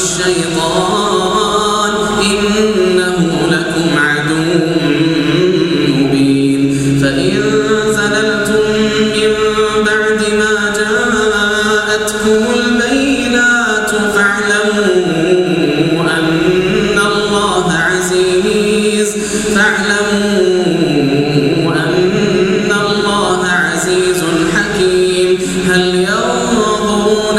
الشيطان إنه لكم عدو مبين. فإن زللتم من بعد ما جاءتكم البينات فاعلموا أن الله عزيز. فاعلموا أن الله عزيز حكيم. هل ينظرون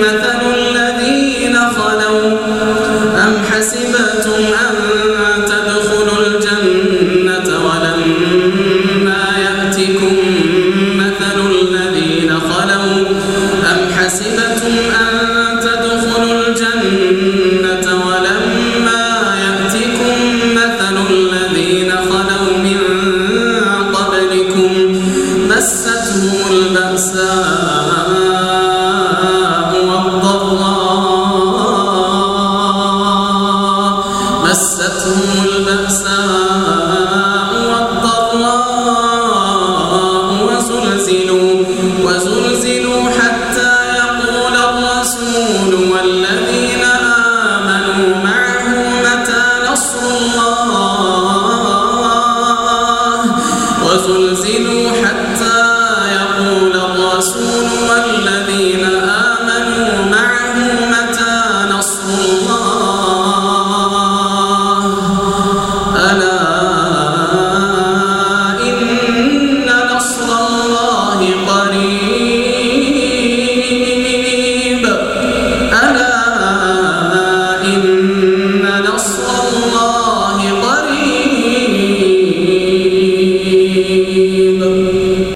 مثل الذين خلوا